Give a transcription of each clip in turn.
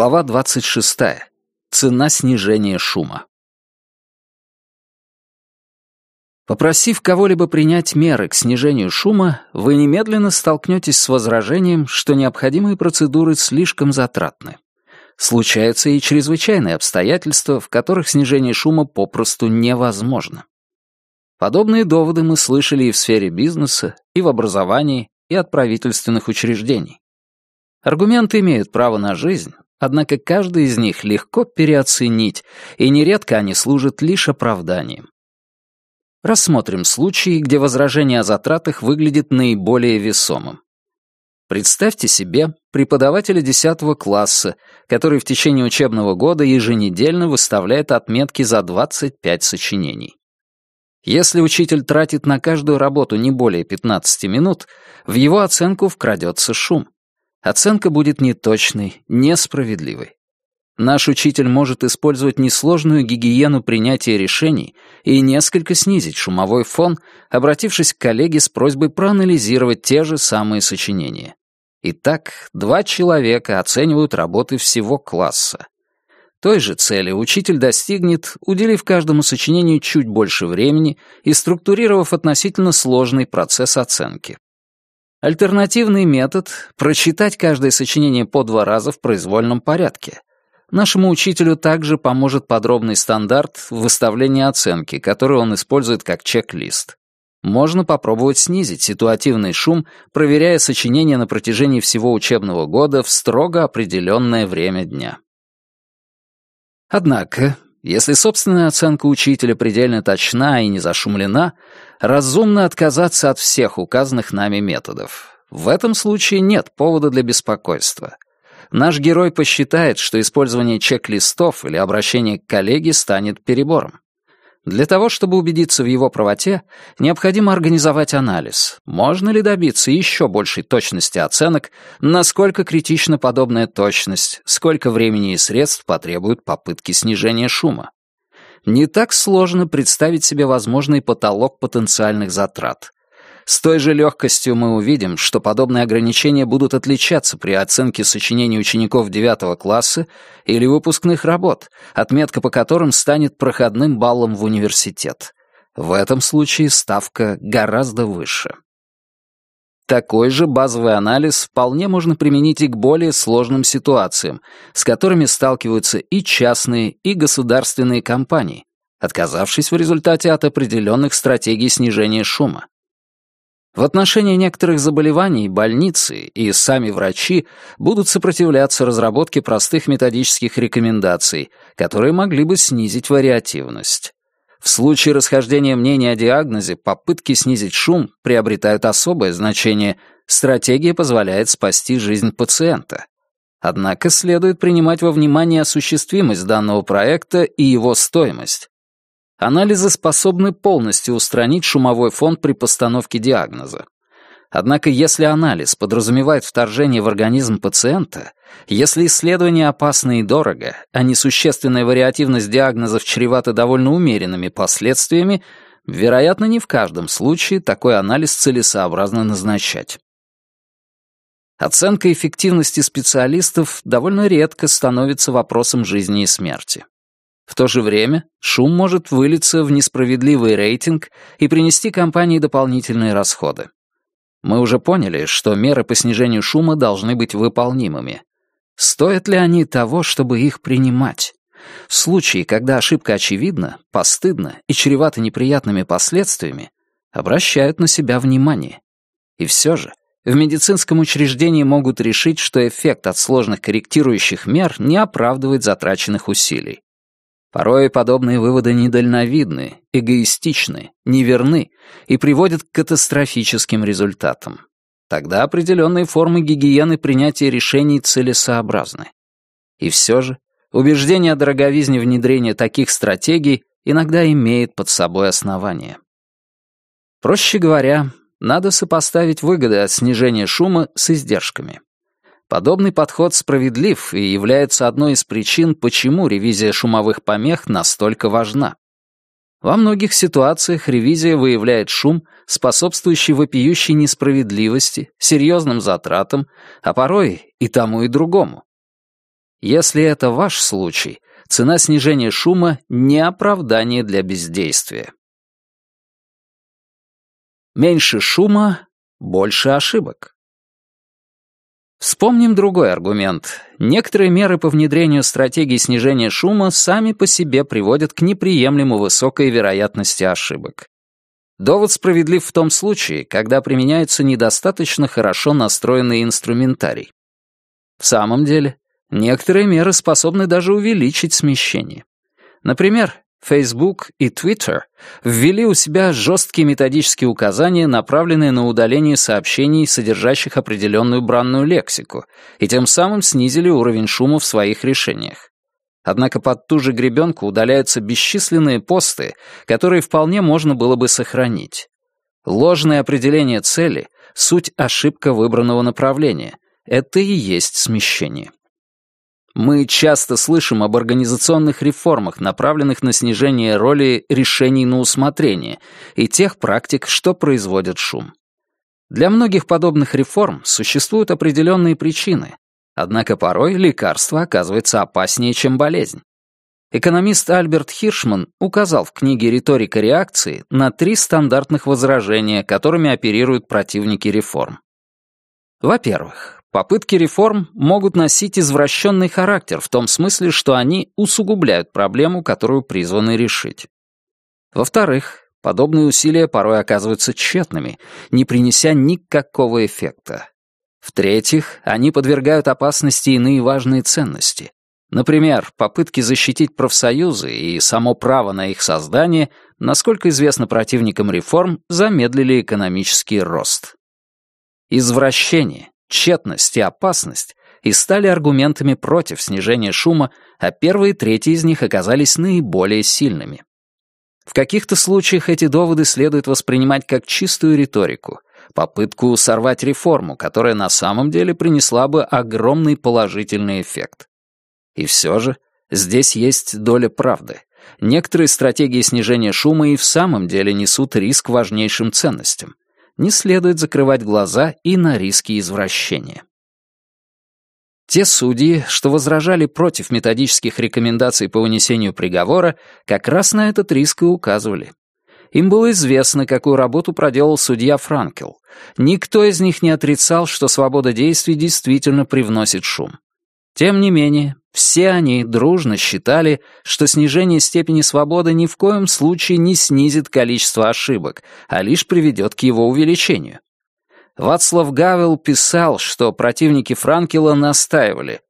Глава 26. Цена снижения шума. Попросив кого-либо принять меры к снижению шума, вы немедленно столкнетесь с возражением, что необходимые процедуры слишком затратны. Случаются и чрезвычайные обстоятельства, в которых снижение шума попросту невозможно. Подобные доводы мы слышали и в сфере бизнеса, и в образовании, и от правительственных учреждений. Аргументы имеют право на жизнь, Однако каждый из них легко переоценить, и нередко они служат лишь оправданием. Рассмотрим случаи, где возражение о затратах выглядит наиболее весомым. Представьте себе преподавателя 10 класса, который в течение учебного года еженедельно выставляет отметки за 25 сочинений. Если учитель тратит на каждую работу не более 15 минут, в его оценку вкрадется шум оценка будет неточной, несправедливой. Наш учитель может использовать несложную гигиену принятия решений и несколько снизить шумовой фон, обратившись к коллеге с просьбой проанализировать те же самые сочинения. Итак, два человека оценивают работы всего класса. Той же цели учитель достигнет, уделив каждому сочинению чуть больше времени и структурировав относительно сложный процесс оценки. Альтернативный метод — прочитать каждое сочинение по два раза в произвольном порядке. Нашему учителю также поможет подробный стандарт выставления оценки, который он использует как чек-лист. Можно попробовать снизить ситуативный шум, проверяя сочинения на протяжении всего учебного года в строго определенное время дня. Однако, если собственная оценка учителя предельно точна и не зашумлена, разумно отказаться от всех указанных нами методов. В этом случае нет повода для беспокойства. Наш герой посчитает, что использование чек-листов или обращение к коллеге станет перебором. Для того, чтобы убедиться в его правоте, необходимо организовать анализ. Можно ли добиться еще большей точности оценок, насколько критична подобная точность, сколько времени и средств потребуют попытки снижения шума. Не так сложно представить себе возможный потолок потенциальных затрат. С той же легкостью мы увидим, что подобные ограничения будут отличаться при оценке сочинений учеников 9 класса или выпускных работ, отметка по которым станет проходным баллом в университет. В этом случае ставка гораздо выше. Такой же базовый анализ вполне можно применить и к более сложным ситуациям, с которыми сталкиваются и частные, и государственные компании, отказавшись в результате от определенных стратегий снижения шума. В отношении некоторых заболеваний больницы и сами врачи будут сопротивляться разработке простых методических рекомендаций, которые могли бы снизить вариативность. В случае расхождения мнений о диагнозе попытки снизить шум приобретают особое значение, стратегия позволяет спасти жизнь пациента. Однако следует принимать во внимание осуществимость данного проекта и его стоимость. Анализы способны полностью устранить шумовой фон при постановке диагноза. Однако если анализ подразумевает вторжение в организм пациента, если исследование опасно и дорого, а несущественная вариативность диагнозов чревата довольно умеренными последствиями, вероятно, не в каждом случае такой анализ целесообразно назначать. Оценка эффективности специалистов довольно редко становится вопросом жизни и смерти. В то же время шум может вылиться в несправедливый рейтинг и принести компании дополнительные расходы. Мы уже поняли, что меры по снижению шума должны быть выполнимыми. Стоят ли они того, чтобы их принимать? В случае, когда ошибка очевидна, постыдна и чревата неприятными последствиями, обращают на себя внимание. И все же, в медицинском учреждении могут решить, что эффект от сложных корректирующих мер не оправдывает затраченных усилий. Порой подобные выводы недальновидны, эгоистичны, неверны и приводят к катастрофическим результатам. Тогда определенные формы гигиены принятия решений целесообразны. И все же, убеждение о дороговизне внедрения таких стратегий иногда имеет под собой основание. Проще говоря, надо сопоставить выгоды от снижения шума с издержками. Подобный подход справедлив и является одной из причин, почему ревизия шумовых помех настолько важна. Во многих ситуациях ревизия выявляет шум, способствующий вопиющей несправедливости, серьезным затратам, а порой и тому и другому. Если это ваш случай, цена снижения шума — не оправдание для бездействия. Меньше шума — больше ошибок. Вспомним другой аргумент. Некоторые меры по внедрению стратегии снижения шума сами по себе приводят к неприемлемо высокой вероятности ошибок. Довод справедлив в том случае, когда применяется недостаточно хорошо настроенный инструментарий. В самом деле, некоторые меры способны даже увеличить смещение. Например, Facebook и Twitter ввели у себя жесткие методические указания, направленные на удаление сообщений, содержащих определенную бранную лексику, и тем самым снизили уровень шума в своих решениях. Однако под ту же гребенку удаляются бесчисленные посты, которые вполне можно было бы сохранить. Ложное определение цели — суть ошибка выбранного направления. Это и есть смещение. Мы часто слышим об организационных реформах, направленных на снижение роли решений на усмотрение и тех практик, что производят шум. Для многих подобных реформ существуют определенные причины, однако порой лекарство оказывается опаснее, чем болезнь. Экономист Альберт Хиршман указал в книге «Риторика реакции» на три стандартных возражения, которыми оперируют противники реформ. Во-первых, Попытки реформ могут носить извращенный характер в том смысле, что они усугубляют проблему, которую призваны решить. Во-вторых, подобные усилия порой оказываются тщетными, не принеся никакого эффекта. В-третьих, они подвергают опасности иные важные ценности. Например, попытки защитить профсоюзы и само право на их создание, насколько известно противникам реформ, замедлили экономический рост. Извращение, тщетность и опасность и стали аргументами против снижения шума, а первые трети из них оказались наиболее сильными. В каких-то случаях эти доводы следует воспринимать как чистую риторику, попытку сорвать реформу, которая на самом деле принесла бы огромный положительный эффект. И все же здесь есть доля правды. Некоторые стратегии снижения шума и в самом деле несут риск важнейшим ценностям не следует закрывать глаза и на риски извращения. Те судьи, что возражали против методических рекомендаций по вынесению приговора, как раз на этот риск и указывали. Им было известно, какую работу проделал судья Франкел. Никто из них не отрицал, что свобода действий действительно привносит шум. Тем не менее, все они дружно считали, что снижение степени свободы ни в коем случае не снизит количество ошибок, а лишь приведет к его увеличению. Вацлав Гавел писал, что противники Франкела настаивали.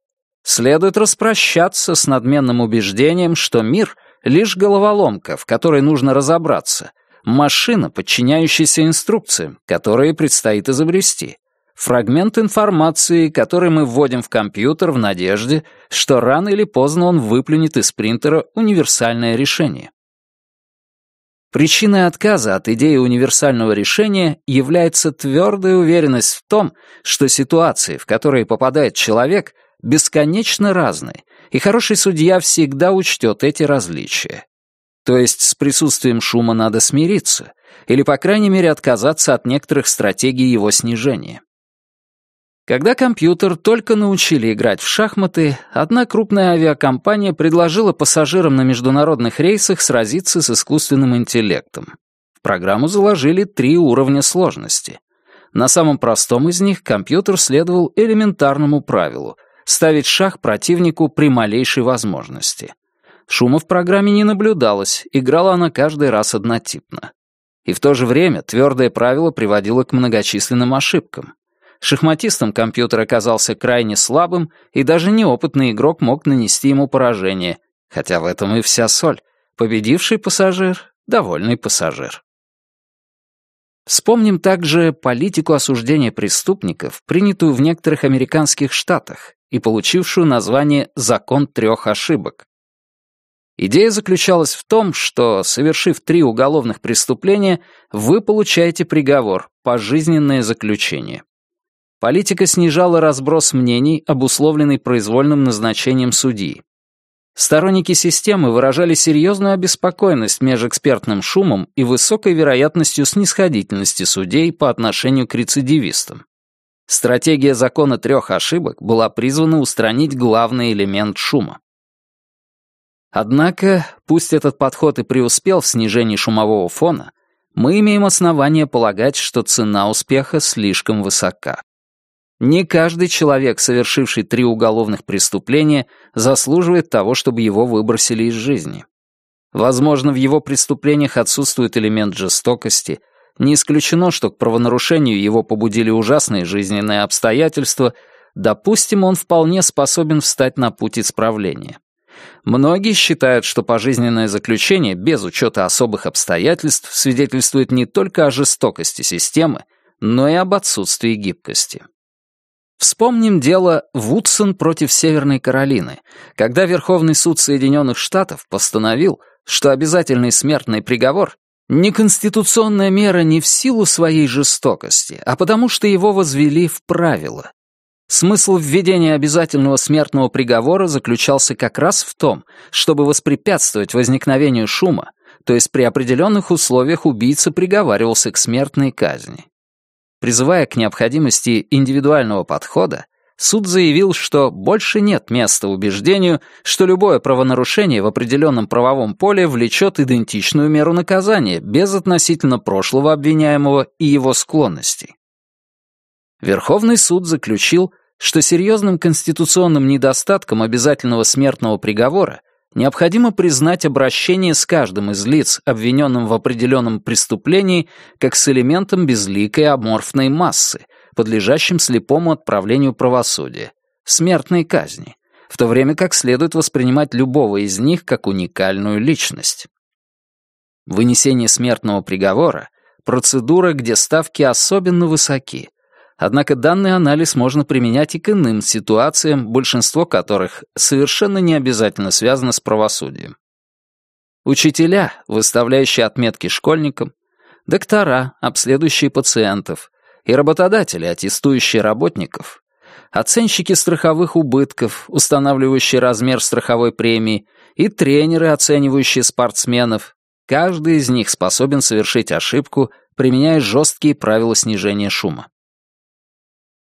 Следует распрощаться с надменным убеждением, что мир — лишь головоломка, в которой нужно разобраться, машина, подчиняющаяся инструкциям, которые предстоит изобрести фрагмент информации, который мы вводим в компьютер в надежде, что рано или поздно он выплюнет из принтера универсальное решение. Причиной отказа от идеи универсального решения является твердая уверенность в том, что ситуации, в которые попадает человек, бесконечно разные, и хороший судья всегда учтет эти различия. То есть с присутствием шума надо смириться, или, по крайней мере, отказаться от некоторых стратегий его снижения. Когда компьютер только научили играть в шахматы, одна крупная авиакомпания предложила пассажирам на международных рейсах сразиться с искусственным интеллектом. В программу заложили три уровня сложности. На самом простом из них компьютер следовал элементарному правилу — ставить шах противнику при малейшей возможности. Шума в программе не наблюдалось, играла она каждый раз однотипно. И в то же время твердое правило приводило к многочисленным ошибкам. Шахматистом компьютер оказался крайне слабым, и даже неопытный игрок мог нанести ему поражение, хотя в этом и вся соль. Победивший пассажир — довольный пассажир. Вспомним также политику осуждения преступников, принятую в некоторых американских штатах и получившую название «Закон трех ошибок». Идея заключалась в том, что, совершив три уголовных преступления, вы получаете приговор — пожизненное заключение. Политика снижала разброс мнений, обусловленный произвольным назначением судьи. Сторонники системы выражали серьезную обеспокоенность межэкспертным шумом и высокой вероятностью снисходительности судей по отношению к рецидивистам. Стратегия закона трех ошибок была призвана устранить главный элемент шума. Однако, пусть этот подход и преуспел в снижении шумового фона, мы имеем основания полагать, что цена успеха слишком высока. Не каждый человек, совершивший три уголовных преступления, заслуживает того, чтобы его выбросили из жизни. Возможно, в его преступлениях отсутствует элемент жестокости, не исключено, что к правонарушению его побудили ужасные жизненные обстоятельства, допустим, он вполне способен встать на путь исправления. Многие считают, что пожизненное заключение без учета особых обстоятельств свидетельствует не только о жестокости системы, но и об отсутствии гибкости. Вспомним дело Вудсон против Северной Каролины, когда Верховный суд Соединенных Штатов постановил, что обязательный смертный приговор — неконституционная мера не в силу своей жестокости, а потому что его возвели в правило, Смысл введения обязательного смертного приговора заключался как раз в том, чтобы воспрепятствовать возникновению шума, то есть при определенных условиях убийца приговаривался к смертной казни. Призывая к необходимости индивидуального подхода, суд заявил, что больше нет места убеждению, что любое правонарушение в определенном правовом поле влечет идентичную меру наказания без относительно прошлого обвиняемого и его склонностей. Верховный суд заключил, что серьезным конституционным недостатком обязательного смертного приговора необходимо признать обращение с каждым из лиц, обвиненным в определенном преступлении, как с элементом безликой аморфной массы, подлежащим слепому отправлению правосудия, смертной казни, в то время как следует воспринимать любого из них как уникальную личность. Вынесение смертного приговора — процедура, где ставки особенно высоки — Однако данный анализ можно применять и к иным ситуациям, большинство которых совершенно не обязательно связано с правосудием. Учителя, выставляющие отметки школьникам, доктора, обследующие пациентов, и работодатели, аттестующие работников, оценщики страховых убытков, устанавливающие размер страховой премии, и тренеры, оценивающие спортсменов, каждый из них способен совершить ошибку, применяя жесткие правила снижения шума.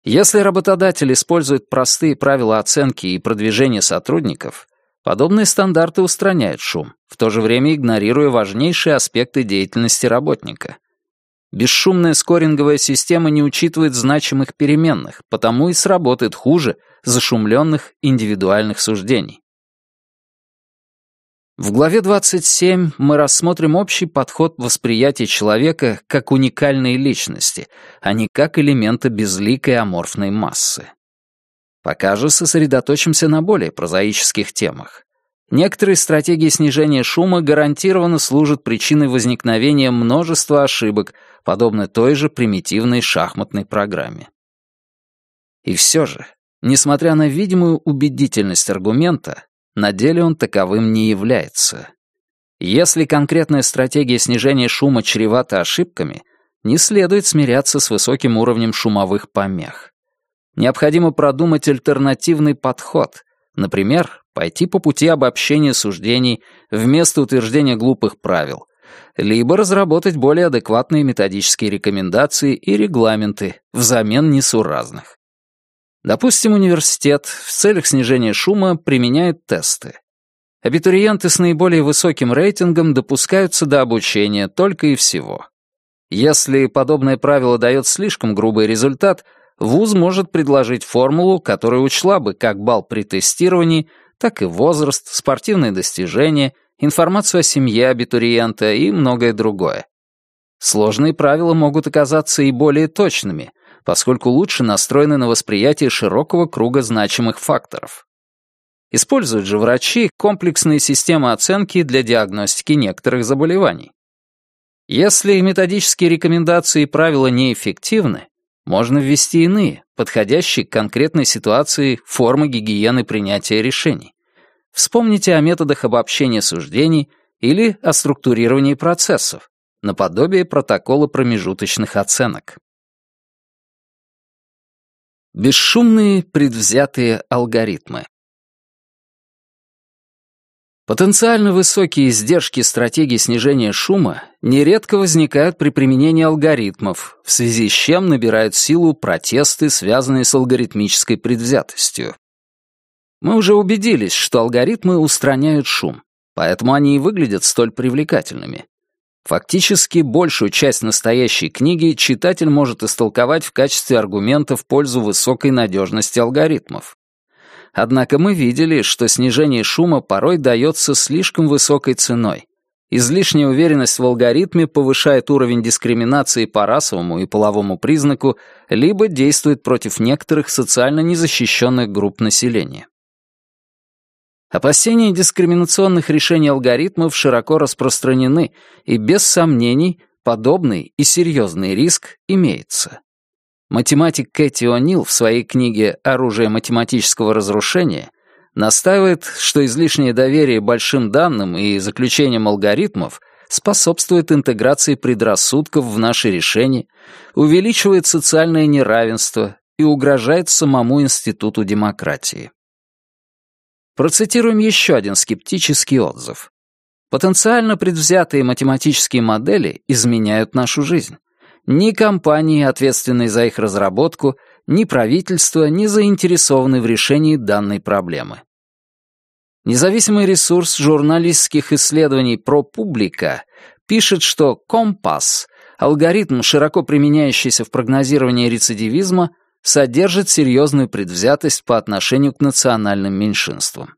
Если работодатель использует простые правила оценки и продвижения сотрудников, подобные стандарты устраняют шум, в то же время игнорируя важнейшие аспекты деятельности работника. Бесшумная скоринговая система не учитывает значимых переменных, потому и сработает хуже зашумленных индивидуальных суждений. В главе 27 мы рассмотрим общий подход восприятия человека как уникальной личности, а не как элемента безликой аморфной массы. Пока же сосредоточимся на более прозаических темах. Некоторые стратегии снижения шума гарантированно служат причиной возникновения множества ошибок, подобно той же примитивной шахматной программе. И все же, несмотря на видимую убедительность аргумента, на деле он таковым не является. Если конкретная стратегия снижения шума чревата ошибками, не следует смиряться с высоким уровнем шумовых помех. Необходимо продумать альтернативный подход, например, пойти по пути обобщения суждений вместо утверждения глупых правил, либо разработать более адекватные методические рекомендации и регламенты взамен несуразных. Допустим, университет в целях снижения шума применяет тесты. Абитуриенты с наиболее высоким рейтингом допускаются до обучения только и всего. Если подобное правило дает слишком грубый результат, ВУЗ может предложить формулу, которая учла бы как балл при тестировании, так и возраст, спортивные достижения, информацию о семье абитуриента и многое другое. Сложные правила могут оказаться и более точными, поскольку лучше настроены на восприятие широкого круга значимых факторов. Используют же врачи комплексные системы оценки для диагностики некоторых заболеваний. Если методические рекомендации и правила неэффективны, можно ввести иные, подходящие к конкретной ситуации формы гигиены принятия решений. Вспомните о методах обобщения суждений или о структурировании процессов, наподобие протокола промежуточных оценок. Бесшумные предвзятые алгоритмы. Потенциально высокие издержки стратегии снижения шума нередко возникают при применении алгоритмов, в связи с чем набирают силу протесты, связанные с алгоритмической предвзятостью. Мы уже убедились, что алгоритмы устраняют шум, поэтому они и выглядят столь привлекательными. Фактически большую часть настоящей книги читатель может истолковать в качестве аргумента в пользу высокой надежности алгоритмов. Однако мы видели, что снижение шума порой дается слишком высокой ценой. Излишняя уверенность в алгоритме повышает уровень дискриминации по расовому и половому признаку, либо действует против некоторых социально незащищенных групп населения. Опасения дискриминационных решений алгоритмов широко распространены, и без сомнений подобный и серьезный риск имеется. Математик Кэти О'Нил в своей книге «Оружие математического разрушения» настаивает, что излишнее доверие большим данным и заключением алгоритмов способствует интеграции предрассудков в наши решения, увеличивает социальное неравенство и угрожает самому институту демократии. Процитируем еще один скептический отзыв. Потенциально предвзятые математические модели изменяют нашу жизнь. Ни компании, ответственные за их разработку, ни правительство не заинтересованы в решении данной проблемы. Независимый ресурс журналистских исследований ProPublica пишет, что компас, алгоритм, широко применяющийся в прогнозировании рецидивизма, содержит серьезную предвзятость по отношению к национальным меньшинствам.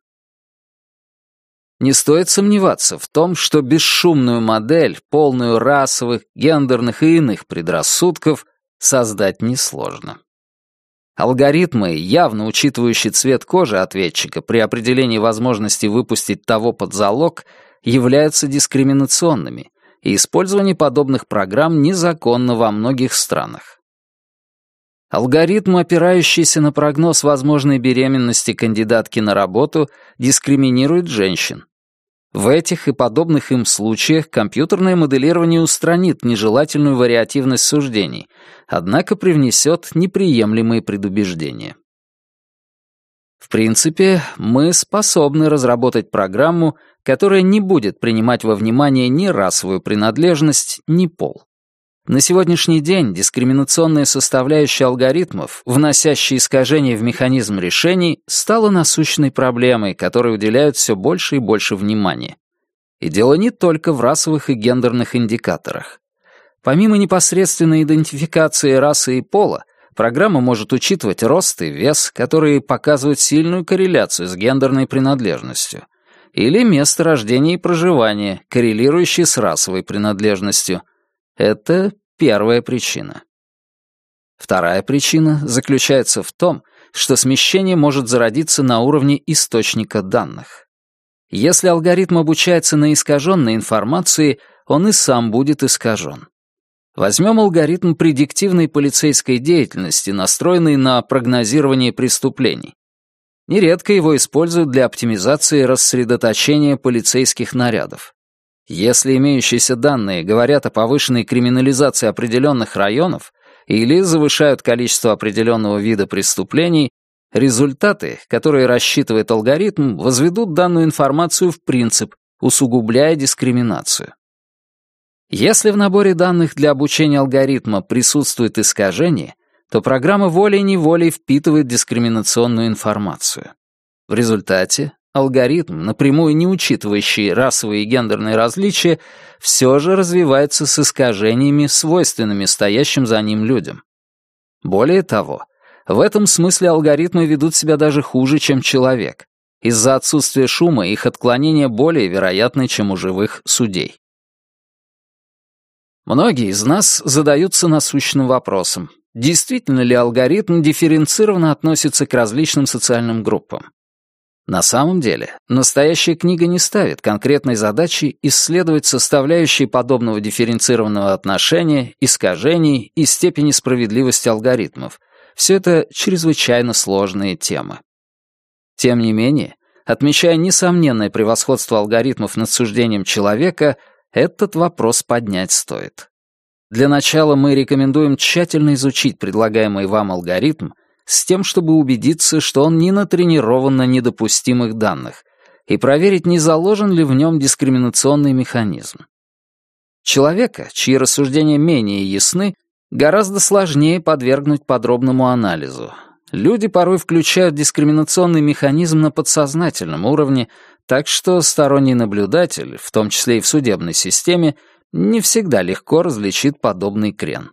Не стоит сомневаться в том, что бесшумную модель, полную расовых, гендерных и иных предрассудков, создать несложно. Алгоритмы, явно учитывающие цвет кожи ответчика при определении возможности выпустить того под залог, являются дискриминационными, и использование подобных программ незаконно во многих странах. Алгоритм, опирающийся на прогноз возможной беременности кандидатки на работу, дискриминирует женщин. В этих и подобных им случаях компьютерное моделирование устранит нежелательную вариативность суждений, однако привнесет неприемлемые предубеждения. В принципе, мы способны разработать программу, которая не будет принимать во внимание ни расовую принадлежность, ни пол. На сегодняшний день дискриминационная составляющая алгоритмов, вносящая искажения в механизм решений, стала насущной проблемой, которой уделяют все больше и больше внимания. И дело не только в расовых и гендерных индикаторах. Помимо непосредственной идентификации расы и пола, программа может учитывать рост и вес, которые показывают сильную корреляцию с гендерной принадлежностью, или место рождения и проживания, коррелирующие с расовой принадлежностью – это первая причина. Вторая причина заключается в том, что смещение может зародиться на уровне источника данных. Если алгоритм обучается на искаженной информации, он и сам будет искажен. Возьмем алгоритм предиктивной полицейской деятельности, настроенный на прогнозирование преступлений. Нередко его используют для оптимизации рассредоточения полицейских нарядов. Если имеющиеся данные говорят о повышенной криминализации определенных районов или завышают количество определенного вида преступлений, результаты, которые рассчитывает алгоритм, возведут данную информацию в принцип, усугубляя дискриминацию. Если в наборе данных для обучения алгоритма присутствует искажение, то программа волей-неволей впитывает дискриминационную информацию. В результате Алгоритм, напрямую не учитывающий расовые и гендерные различия, все же развивается с искажениями, свойственными стоящим за ним людям. Более того, в этом смысле алгоритмы ведут себя даже хуже, чем человек. Из-за отсутствия шума их отклонения более вероятны, чем у живых судей. Многие из нас задаются насущным вопросом, действительно ли алгоритм дифференцированно относится к различным социальным группам. На самом деле, настоящая книга не ставит конкретной задачи исследовать составляющие подобного дифференцированного отношения, искажений и степени справедливости алгоритмов. Все это чрезвычайно сложные темы. Тем не менее, отмечая несомненное превосходство алгоритмов над суждением человека, этот вопрос поднять стоит. Для начала мы рекомендуем тщательно изучить предлагаемый вам алгоритм с тем, чтобы убедиться, что он не натренирован на недопустимых данных, и проверить, не заложен ли в нем дискриминационный механизм. Человека, чьи рассуждения менее ясны, гораздо сложнее подвергнуть подробному анализу. Люди порой включают дискриминационный механизм на подсознательном уровне, так что сторонний наблюдатель, в том числе и в судебной системе, не всегда легко различит подобный крен.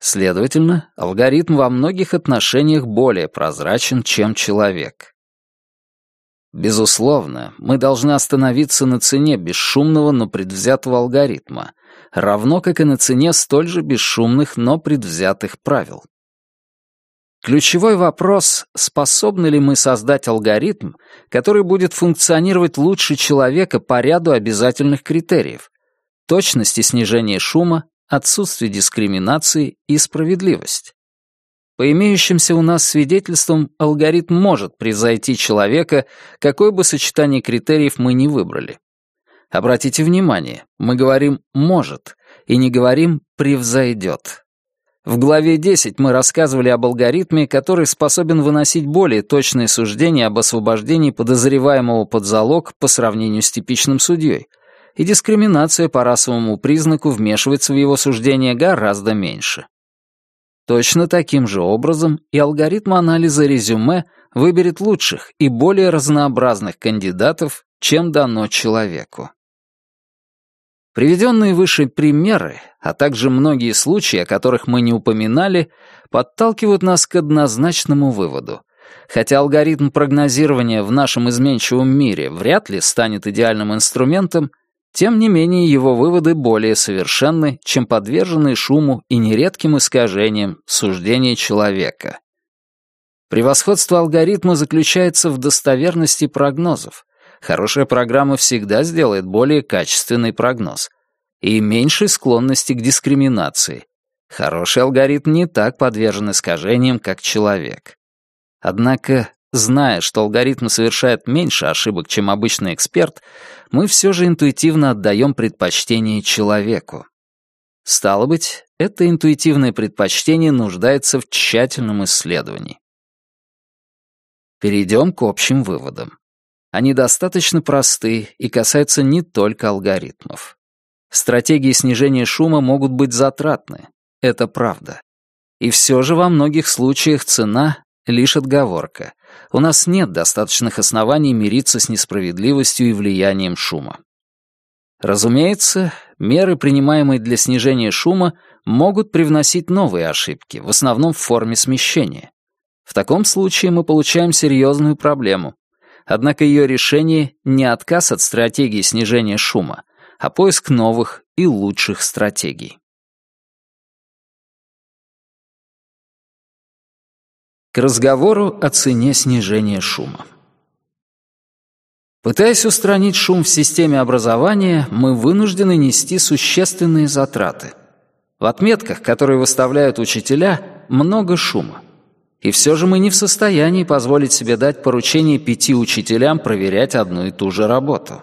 Следовательно, алгоритм во многих отношениях более прозрачен, чем человек. Безусловно, мы должны остановиться на цене бесшумного, но предвзятого алгоритма, равно как и на цене столь же бесшумных, но предвзятых правил. Ключевой вопрос — способны ли мы создать алгоритм, который будет функционировать лучше человека по ряду обязательных критериев — точность и снижение шума, отсутствие дискриминации и справедливость. По имеющимся у нас свидетельствам, алгоритм может превзойти человека, какое бы сочетание критериев мы ни выбрали. Обратите внимание, мы говорим «может» и не говорим «превзойдет». В главе 10 мы рассказывали об алгоритме, который способен выносить более точные суждения об освобождении подозреваемого под залог по сравнению с типичным судьей, и дискриминация по расовому признаку вмешивается в его суждение гораздо меньше. Точно таким же образом и алгоритм анализа резюме выберет лучших и более разнообразных кандидатов, чем дано человеку. Приведенные выше примеры, а также многие случаи, о которых мы не упоминали, подталкивают нас к однозначному выводу. Хотя алгоритм прогнозирования в нашем изменчивом мире вряд ли станет идеальным инструментом, тем не менее, его выводы более совершенны, чем подверженные шуму и нередким искажениям суждения человека. Превосходство алгоритма заключается в достоверности прогнозов. Хорошая программа всегда сделает более качественный прогноз. И меньшей склонности к дискриминации. Хороший алгоритм не так подвержен искажениям, как человек. Однако Зная, что алгоритм совершает меньше ошибок, чем обычный эксперт, мы все же интуитивно отдаем предпочтение человеку. Стало быть, это интуитивное предпочтение нуждается в тщательном исследовании. Перейдем к общим выводам. Они достаточно просты и касаются не только алгоритмов. Стратегии снижения шума могут быть затратны, это правда. И все же во многих случаях цена — лишь отговорка, у нас нет достаточных оснований мириться с несправедливостью и влиянием шума. Разумеется, меры, принимаемые для снижения шума, могут привносить новые ошибки, в основном в форме смещения. В таком случае мы получаем серьезную проблему. Однако ее решение не отказ от стратегии снижения шума, а поиск новых и лучших стратегий. Разговору о цене снижения шума. Пытаясь устранить шум в системе образования, мы вынуждены нести существенные затраты. В отметках, которые выставляют учителя, много шума. И все же мы не в состоянии позволить себе дать поручение пяти учителям проверять одну и ту же работу.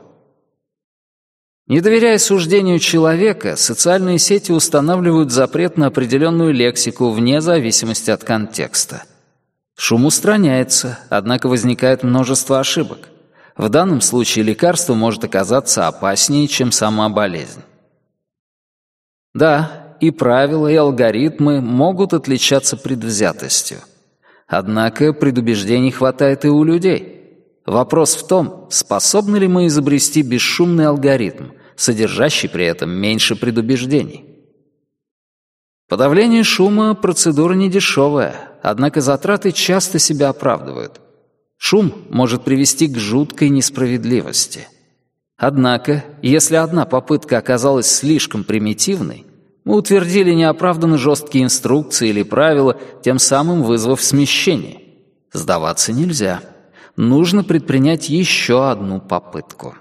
Не доверяя суждению человека, социальные сети устанавливают запрет на определенную лексику вне зависимости от контекста – Шум устраняется, однако возникает множество ошибок. В данном случае лекарство может оказаться опаснее, чем сама болезнь. Да, и правила, и алгоритмы могут отличаться предвзятостью. Однако предубеждений хватает и у людей. Вопрос в том, способны ли мы изобрести бесшумный алгоритм, содержащий при этом меньше предубеждений. Подавление шума – процедура недешевая, однако затраты часто себя оправдывают. Шум может привести к жуткой несправедливости. Однако, если одна попытка оказалась слишком примитивной, мы утвердили неоправданно жесткие инструкции или правила, тем самым вызвав смещение. Сдаваться нельзя. Нужно предпринять еще одну попытку.